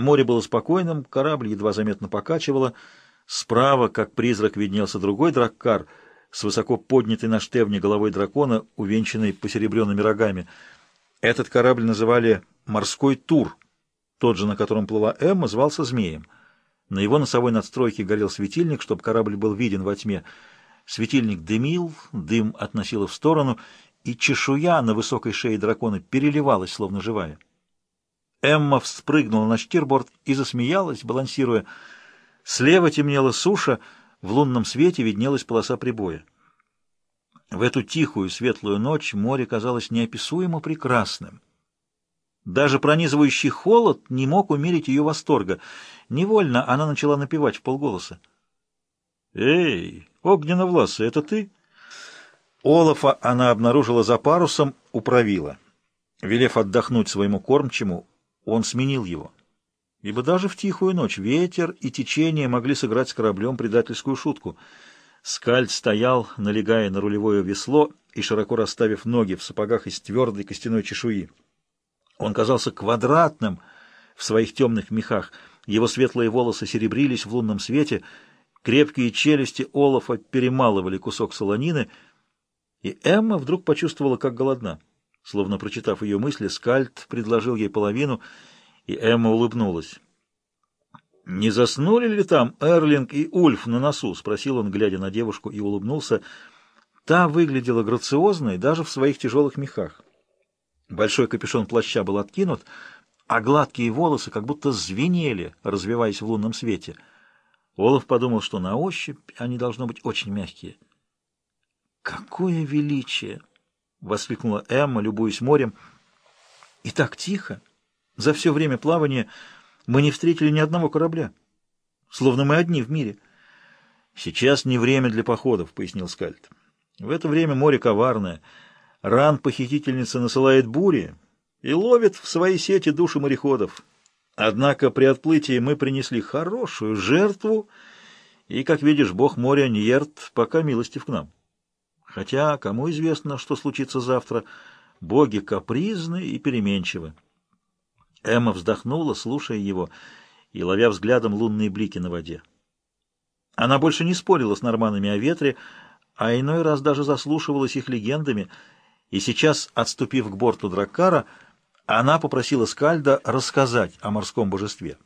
Море было спокойным, корабль едва заметно покачивало. Справа, как призрак, виднелся другой драккар с высоко поднятой на штевне головой дракона, увенчанной посеребренными рогами. Этот корабль называли «Морской тур». Тот же, на котором плыла Эмма, звался «Змеем». На его носовой надстройке горел светильник, чтобы корабль был виден во тьме. Светильник дымил, дым относило в сторону, и чешуя на высокой шее дракона переливалась, словно живая. Эмма вспрыгнула на штирборд и засмеялась, балансируя. Слева темнела суша, в лунном свете виднелась полоса прибоя. В эту тихую светлую ночь море казалось неописуемо прекрасным. Даже пронизывающий холод не мог умерить ее восторга. Невольно она начала напевать в полголоса. «Эй, огненно-власый, это ты?» Олафа она обнаружила за парусом у правила. Велев отдохнуть своему кормчему, он сменил его. Ибо даже в тихую ночь ветер и течение могли сыграть с кораблем предательскую шутку. Скальд стоял, налегая на рулевое весло и широко расставив ноги в сапогах из твердой костяной чешуи. Он казался квадратным в своих темных мехах, его светлые волосы серебрились в лунном свете, крепкие челюсти Олафа перемалывали кусок солонины, и Эмма вдруг почувствовала, как голодна. Словно прочитав ее мысли, Скальд предложил ей половину, и Эмма улыбнулась. «Не заснули ли там Эрлинг и Ульф на носу?» — спросил он, глядя на девушку, и улыбнулся. Та выглядела грациозной даже в своих тяжелых мехах. Большой капюшон плаща был откинут, а гладкие волосы как будто звенели, развиваясь в лунном свете. Олаф подумал, что на ощупь они должны быть очень мягкие. «Какое величие!» — воскликнула Эмма, любуясь морем. «И так тихо! За все время плавания мы не встретили ни одного корабля, словно мы одни в мире». «Сейчас не время для походов», — пояснил Скальд. «В это время море коварное». Ран похитительница насылает бури и ловит в свои сети души мореходов. Однако при отплытии мы принесли хорошую жертву, и, как видишь, бог моря Ньерт пока милостив к нам. Хотя, кому известно, что случится завтра, боги капризны и переменчивы. Эмма вздохнула, слушая его и ловя взглядом лунные блики на воде. Она больше не спорила с норманами о ветре, а иной раз даже заслушивалась их легендами — и сейчас, отступив к борту Драккара, она попросила Скальда рассказать о морском божестве.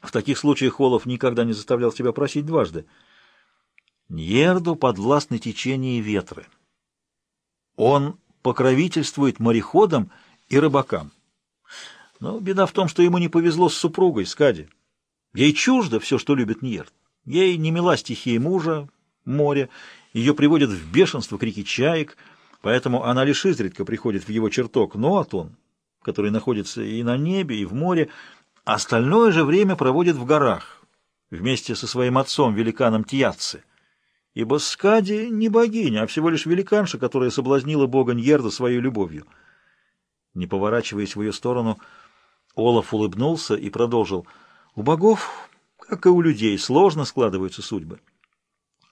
В таких случаях Холов никогда не заставлял себя просить дважды. Ньерду подвластны течение ветры. Он покровительствует мореходам и рыбакам. Но беда в том, что ему не повезло с супругой, Скади. Ей чуждо все, что любит Ньерд. Ей не мила стихия мужа, море, ее приводят в бешенство крики чаек — Поэтому она лишь изредка приходит в его чертог Ноатон, который находится и на небе, и в море, а остальное же время проводит в горах, вместе со своим отцом, великаном Тьяцци. Ибо Скади не богиня, а всего лишь великанша, которая соблазнила бога Ньерда своей любовью. Не поворачиваясь в ее сторону, Олаф улыбнулся и продолжил. «У богов, как и у людей, сложно складываются судьбы».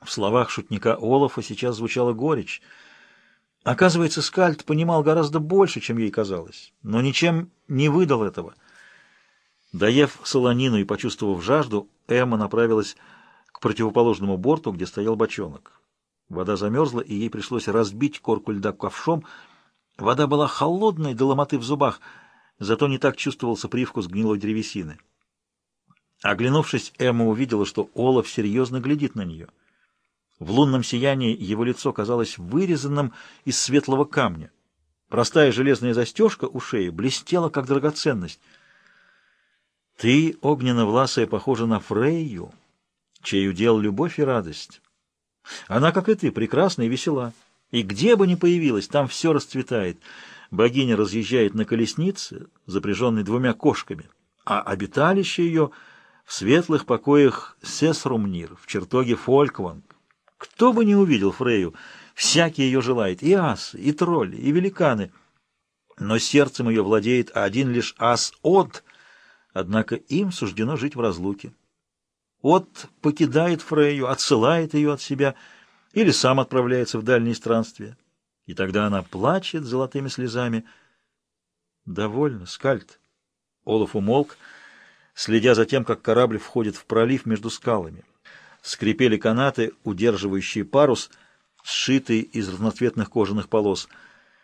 В словах шутника Олафа сейчас звучала горечь — Оказывается, Скальд понимал гораздо больше, чем ей казалось, но ничем не выдал этого. Доев солонину и почувствовав жажду, Эмма направилась к противоположному борту, где стоял бочонок. Вода замерзла, и ей пришлось разбить корку льда ковшом. Вода была холодной до ломоты в зубах, зато не так чувствовался привкус гнилой древесины. Оглянувшись, Эмма увидела, что Олаф серьезно глядит на нее — в лунном сиянии его лицо казалось вырезанным из светлого камня. Простая железная застежка у шеи блестела, как драгоценность. Ты, огненно-власая, похожа на Фрейю, чей удел любовь и радость. Она, как и ты, прекрасна и весела. И где бы ни появилась, там все расцветает. Богиня разъезжает на колеснице, запряженной двумя кошками, а обиталище ее в светлых покоях Сесрумнир, в чертоге Фолькванг. Кто бы не увидел Фрею, всякий ее желает, и ас, и тролли, и великаны. Но сердцем ее владеет один лишь ас От, однако им суждено жить в разлуке. От покидает Фрею, отсылает ее от себя или сам отправляется в дальние странствия. И тогда она плачет золотыми слезами. «Довольно, Скальд». Олаф умолк. следя за тем, как корабль входит в пролив между скалами. Скрипели канаты, удерживающие парус, сшитый из разноцветных кожаных полос —